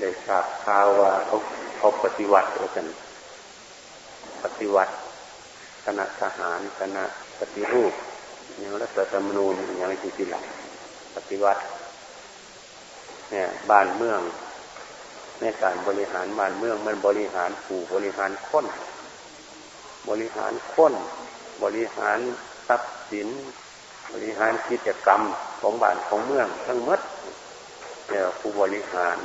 ได้ทราบข่าวว่าเขาเขาปฏิวัติกัน ปฏิวัติคณะทหารคณะปฏิรูปอย่างรัฐธรรมนูญอย่างที่ที่หลังปฏิวัติ เนี่ย บ้านเมืองในการบริหารบ้านเมืองมันบริหารผู้บริหารคนบริหารคนบริหารทรัพย์สิน บริหารกิจกรรมของบ้านของเมืองทั้งหมดเนี่ยผู้บริหาร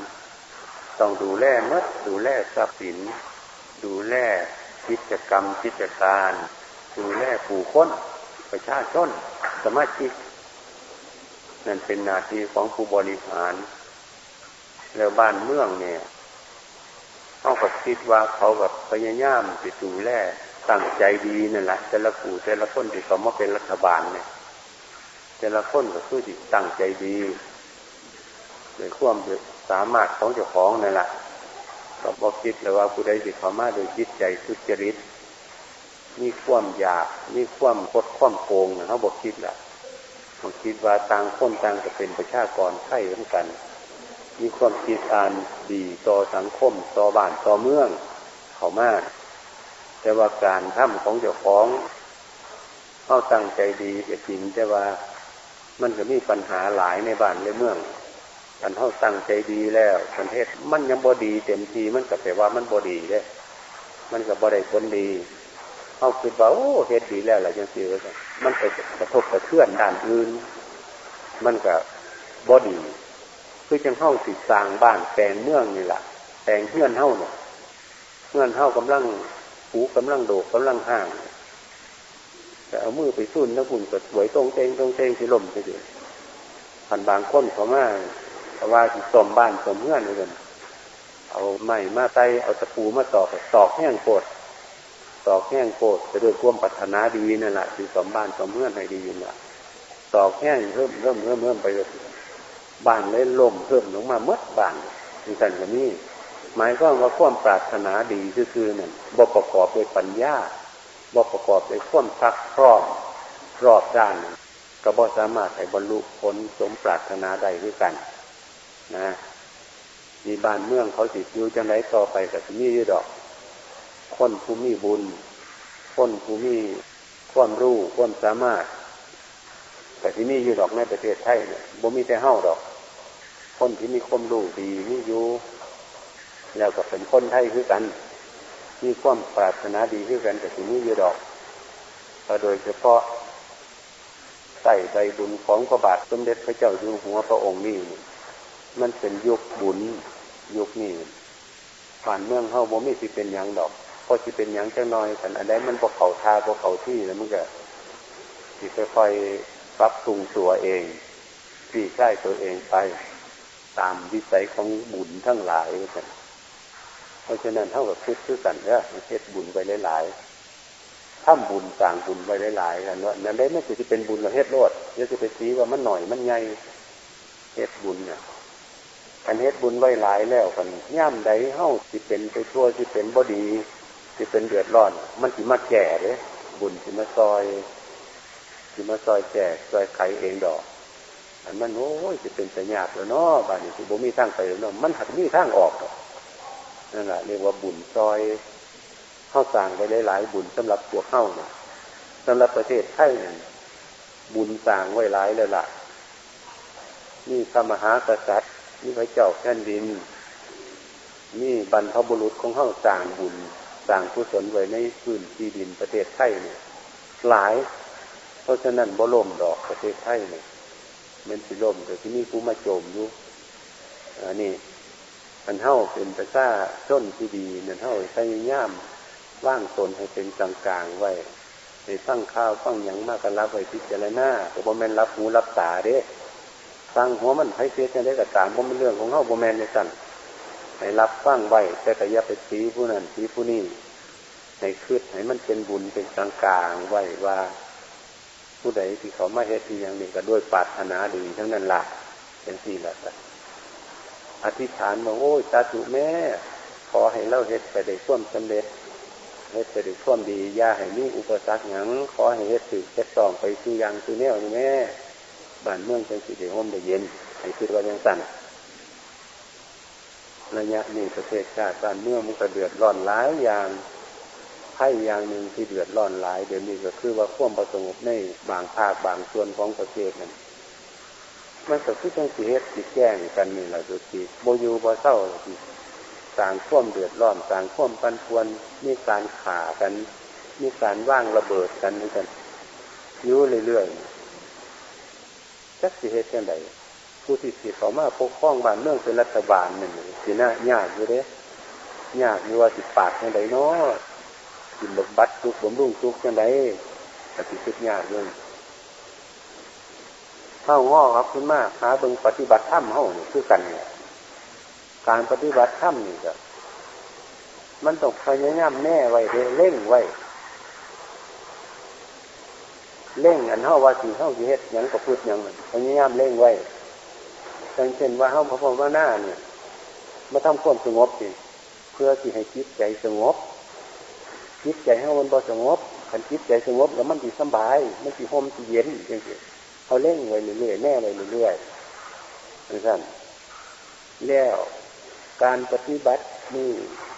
ต้องดูแลมดดูแลทรัพย์สิน ดูแลกิจกรรมกิจการ ดูแลผู้คนประชาชนสมาชิกนั่นเป็นหน้าที่ของผู้บริหาร แล้วบ้านเมืองเนี่ยเขาก็คิดว่าเขาแบบพยายามไปดูแลตั้งใจดีนั่นแหละแต่ละผู้แต่ละคนที่เขามาเป็นรัฐบาลเนี่ยแต่ละคนก็คือที่ตั้งใจดีโดยความ สามารถของเจ้าของนั่นแหละก็บอกคิดเลยว่าผู้ใดที่เขามาโดยจิตใจทุจริตมีความอยากมีความคดความโกงเขาบอกคิดแหละเขาคิดว่าต่างคนต่างจะเป็นประชากรไข่เหมือนกัน มีความคิดอ่านดีต่อสังคมต่อบ้านต่อเมือง เขามากแต่ว่าการทำของเจ้าของเขาตั้งใจดีก็จริงแต่ว่ามันก็มีปัญหาหลายในบ้านในเมือง กันเขาตั้งใจดีแล้วประเทศมันยังบอดีเต็มทีมันก็แปลว่ามันบอดีเลยมันก็บอได้ผลดีเขาคิดว่าโอ้เฮ็ดดีแล้วหละยังสิว่ามันไปกระทบกระเทือนด้านอื่น มันก็บอดีคือจังเข้าสิสร้างบ้านแปลงเมืองนี่แหละแปลงเพื่อนเท่าเนี่ยเพื่อนเท่ากำลังหูกำลังโดกกำลังห่างแต่เอามือไปสุ่นแล้วคุณก็สวยตรงเตงตรงเตงที่ลมไปเลยผ่านบางคนเขามา เพราะว่าสมบ้านสมเพื่อนเลยเอาไม้มาไตเอาตะปูมาตอกตอกแห้งโคตรตอกแห้งโคตรจะด้วยความปัฒนาดีนั่นแหละคือสมบ้านสมเพื่อนให้ดีน่ะตอกแห้งเพิ่มเริ่มเริ่มเริ่มไปเลยบ้านเลยล่มเพิ่มลงมาเมื่อบ้านมีสันกับนี่หมายก็ว่าความปรารถนาดีคือๆนั่นบประกอบด้วยปัญญาบกประกอบด้วยความซักพร้อมรอบด้านก็บ่สามารถให้บรรลุผลสมปรารถนาใดด้วยกัน นะมีบ้านเมืองเขาติอยู่จังไรต่อไปกับที่นี่ดอก คนผู้มีบุญ คนผู้มีความรู้ความสามารถแต่ที่นี่อยู่ดอกในประเทศไทยเนี่ยบ่มีแต่เฮ้าดอก คนที่มีความรู้ดีมีอยู่แล้วก็เป็นคนไทยคือกัน มีความปรารถนาดีคือกันแต่ที่นี้อยู่ดอกโดยเฉพาะใส่ใบบุญของพระบาทสมเด็จพระเจ้าอยู่หัวพระองค์นี่ มันเป็นยุคบุญยุคนี้ผ่านเมืองเข้าบ่มีสิเป็นยังดอกพอสิเป็นยังจังน้อยขันอันใดมันพอเขาทาพอเขาที่แล้วมันก็สิค่อยๆปรับปรุงตัวเองที่ใช้ตัวเองไป ตามวิสัยของบุญทั้งหลายกันเพราะฉะนั้นเท่ากับคิดคือกันเนี่ยเฮ็ดบุญไปหลายๆทำบุญต่างบุญไปหลายๆกันว่านั่นได้ไม่ใช่จะเป็นบุญเราเฮ็ดโลดเดี๋ยจะไปซีว่ามันหน่อยมันใหญ่เฮ็ดบุญเนี่ย กันเฮ็ดบุญไว้หลายแล้วกันย่ำใดเฮ้าสิเป็นไปทั่วสิเป็นบอดีสิเป็นเดือดร้อน มันสิมาแก่เลยบุญสิมาซอยสิมาซอยแก่ซอยไขเองดอก อันมันโอ้ยจะเป็นสัญญาแล้วเนาะบ้านนี้สิบ่มีทางไปแล้วเนาะมันหัดมีทางออกดอกนั่นแหละเรียกว่าบุญซอยเข้าสร้างไปหลายๆบุญสำหรับตัวเข้าเนี่ยสำหรับประเทศไทยเนี่ยบุญสร้างไว้หลายเลยล่ะนี่พระมหากษัตริย์ นี่พระเจ้าแผ่นดินนี่บรรพบุรุษของเข้าสร้างบุญสร้างกุศลไว้ในพื้นที่ดินประเทศไทยเนี่ยหลาย เพราะฉะนั้นบ่ล่มดอกประเทศไทยเนี่ยมันสิล่มแต่ที่นี่กูมาโจมอยู่อันนี้มันเท่าเป็นประชาชนที่ดีมันเท่าพยายามว่างตนให้เป็นกลางๆไว้ในตั้งข้าวตั้งหยังมากกันรับไว้พิจารณาแต่บ่แมนรับหูรับตาเด้ ตั้งหัวมันให้เสียจได้กับตามบ่เป็นเรื่องของเขาบแมนในสั่นให้รับฟังไว้แต่ก็อย่าไปสีผู้นั้นสีผู้นี้ให้คืดให้มันเป็นบุญเป็นกลางๆไว้ว่า ผู้ใดที่เขามาเฮ็ดที่อย่างนี้ก็ด้วยปรารถนาดีทั้งนั้นละเป็นสี่ละอธิษฐานมาโอ้ยสาธุแม่ ขอให้เล่าเฮ็ดไปได้ข่วมสำเร็จเฮ็ดไปได้ข่วมดีย่าให้มีอุปสรรคหยังขอให้เฮ็ดถือเฮ็ดตองไปสู่ยังสู่แนวนี่แม่ บ้านเมืองเป็นสิเดีห่มได้เย็นให้คิดว่ายังสั่นระยะนี้ประเทศชาติบ้านเมืองมันก็เดือดร้อนหลายอย่างไพ่อย่างหนึ่งที่เดือดร้อนหลาย เดี๋ยวนี้ก็คือว่าข่วมประสงบในบางภาคบางส่วนของประเทศนั้นมันก็คือต้องสีเหตุสีแจ้งกันนี่แหละดูสิโบยูบเศร้าสางข่วมเดือดร้อนสางข่วมปันพวนมีการขากัน มีการว่างระเบิดกันนี่กันยุ่เรื่อยๆ จักสีเหตุยังไงผู้ที่สิเขามาปกครองบ้านเมืองเป็นรัฐบาลนี่สิน่ายากอยู่เด้ยากอยู่ว่าสิปากยังไงเนาะกินบบัดทุกบำรุงทุกยังไงปฏิสิทธิ์ยากเลยเข้าง้อครับคุณมากหาเบิ่งปฏิบัติธรรมเฮานี่คือกันเนี่ยการปฏิบัติธรรมนี่ก็มันต้องพยายามแน่ไว้เร่งไว้ เร่งอันเฮาว่าสิเฮาสิเฮ็ดยังก็พูดยังพยายามเร่งไว้ดังเช่นว่าเฮาพระพุทธหน้าเนี่ยมาทำความสงบสิเพื่อที่ให้จิตใจสงบจิตใจเฮามันบ่สงบขันจิตใจสงบแล้วมันสิสบาย มันสิห่มสิเย็นจังซี่เขาเร่งไว้เรื่อยๆแน่ไว้เรื่อยๆนั่นแล้วการปฏิบัตินี่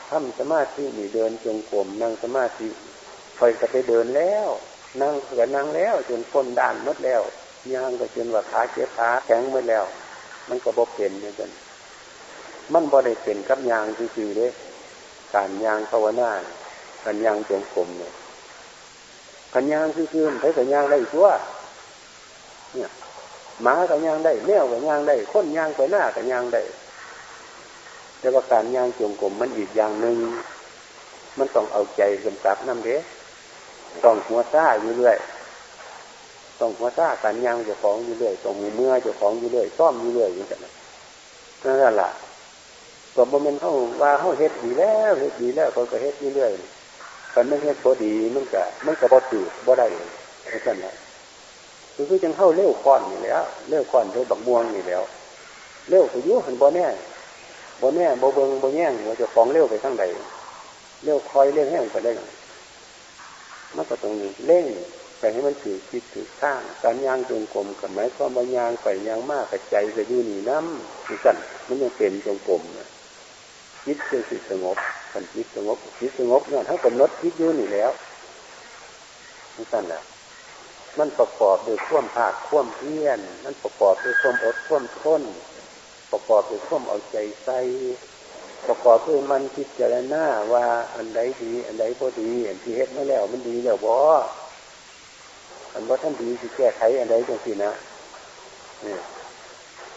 ทำสมาธินี่เดินจงกรมนั่งสมาธิคอยจะไปเดินแล้ว นั่งก็นั่งแล้ว จนพ้นด่านมดแล้วย่างก็จนว่าขาเจ็บขาแข็งมดแล้ว มันก็บ่เป็นเหมือนกันมันบ่ได้เป็นกับยางคือๆเลยการยางภาวนาการยางจงกรมเนี่ยกันยางคือๆใช้กันยางได้ทั่วเนี่ยหมากันยางได้แมวกันยางได้คนยางไปหน้ากันยางได้แต่ว่าการยางจงกรมมันอีกอย่างหนึ่งมันต้องเอาใจกำกับน้ำเด้ ต้องหัวซ่าอยู่เรื่อยต้องหัวซ่าการย่างจะของอยู่เรื่อยต้องมีเมื่อจะของอยู่เรื่อยซ่อมอยู่เรื่อยอย่างนั้นนั่นแหละตัวบมันต์เขาว่าเขาเฮ็ดดีแล้วเฮ็ดดีแล้วเขาก็เฮ็ดอยู่เรื่อยมันไม่เฮ็ดพอดีมันก็มันก็บ่ตื่นบ่ได้เพราะฉะนั้นคือคือจังเข้าเร็วค่อนนี่แล้วเร็วค่อนด้วยบักม่วงนี่แล้วเร็วก็ยุ่หันบ่แน่บนแน่บเบิงบนแย่งว่าจะฟ้องเร็วไปทั้งใดเร็วคอยเร่งแห้งไปได้ มันก็ตรงนี้เร่งไปให้มันถือคิดถือข้างการยางจงกรมกับไม้ความบางยางไปยางมากกับใจจะยู่หนีน้ำนี่กันมันยังเป็นจงกรมนะคิดจะสิสงบคันคิดสงบคิดสงบเนี่ยถ้ากำหนดคิดยู่นี่แล้วนี่กันแหละมันประกอบด้วยข่วมภาคข่วมเพี้ยน มันประกอบด้วยข่วมอดข่วมทนประกอบด้วยข่มเอาใจใส่ ประกอบด้วยมันพิจารณาว่าอันใดดี อันใดพอดี อันที่เฮ็ดมาแล้วมันดีแล้วบ่อันว่าท่านดีที่แก้ไขอันใดจังสินะนี่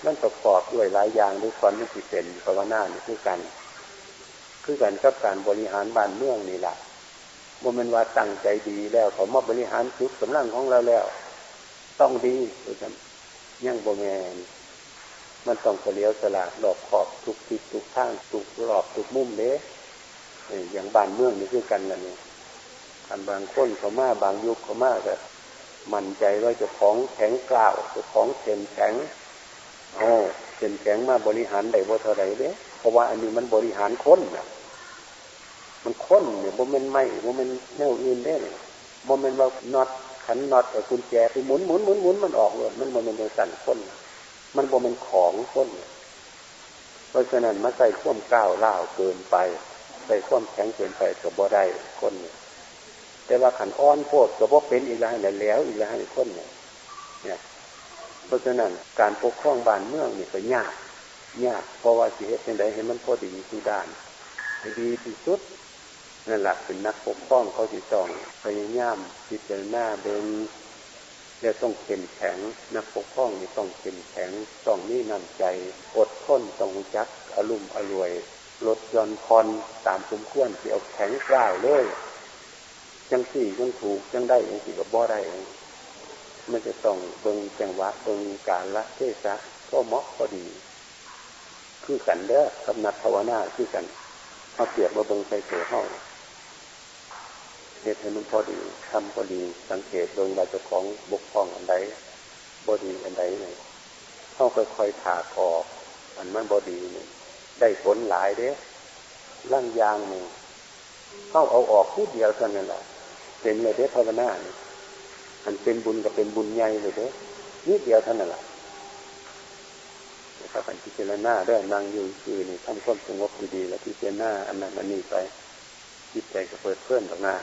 มันประกอบด้วยหลายอย่างด้วยความไม่ติเป็นภาวนานี่คือกัน คือกันกับการบริหารบ้านเมืองนี่แหละโมเมนว่าตั้งใจดีแล้วเขามาบริหารจุดกำลังของเราแล้ว ต้องดีคือกันยังโบแมน มันต้องเฉลียวฉลาดหลอกขอบทุกทิศทุกทางทุกหลอกทุกมุมเด้อย่างบ้านเมืองนี่คือกันละนี่อันบางคนเขามาบางยุคเขามาก็มั่นใจว่าจะของแข็งกล่าวจะของเข็นแข็งโอ้เข็นแข็งมาบริหารได้บ่เท่าไรเด้เพราะว่าอันนี้มันบริหารคนนะมันค้นเนี่ยโมเมนไม่โมเมนแนวอื่นได้เนี่ยโมเมนว่าน็อตขันน็อตแต่กุญแจไปหมุนหมุนหมุนหมุนมันออกเลยมันโมเมนโดยสั่นคน มันบ่เป็นของคนเพราะฉะนั้นมาใส่ข้อมก้าวล่าเกินไป ใส่ข้อมแข็งเกินไปกับบ่ได้คนเนี่ยแต่ว่าขันอ้อนโพดกับบ่เป็นอีกแล้วแล้วอีกแล้วคนเนี่ยเนี่ยเพราะฉะนั้นการปกครองบ้านเมืองนี่ก็ยากยากเพราะว่าสิเหตุเป็นใดให้มันพอดีทุกด้านให้ดีที่สุดนั่นแหละเป็นนักปกครองเขาที่ต้องพยายามพิจารณาเดิน แล้วต้องเข้มแข็ง นักปกครองนี่ต้องเข้มแข็งต้องนี่นำใจ อดทนต้องจักอารมณ์อรวยลดย่อนคอนตามสมควรที่เอาแข็งกล้าวเลยจังสี่จังถูกจังได้ยังสี่กับบ่ได้เองมันจะต้องเบิงจังหวะเบิงการละเทศะก็เหมาะก็ดี คือกันเด้อกับนักภาวนาคือกันเอาเปรียบมาเบิงใส่ตัวห้อง เหตุให้มันพอดีทำพอดี สังเกตดยเราจะของบกพร่องอันใดบอดีอันใดเนี่ยเข้าค่อยๆถากออก อันมันบอดีเนี่ยได้ผลหลายเด้ร่างยางเนี่ยเข้าเอาออกพูดเดียวเท่านั้นแหละเป็นเลยเด้ภาวนาเนี่ยอันเป็นบุญกับเป็นบุญใหญ่เลยเด้นิดเดียวเท่านั้นแหละถ้ากันพิจรณาได้นั่งอยู่คือนี่ทำความสงบดีๆแล้วพิจารณาอันนั้นอันนี้ไปจิตใจก็เปิดเพื่อนออกหน้า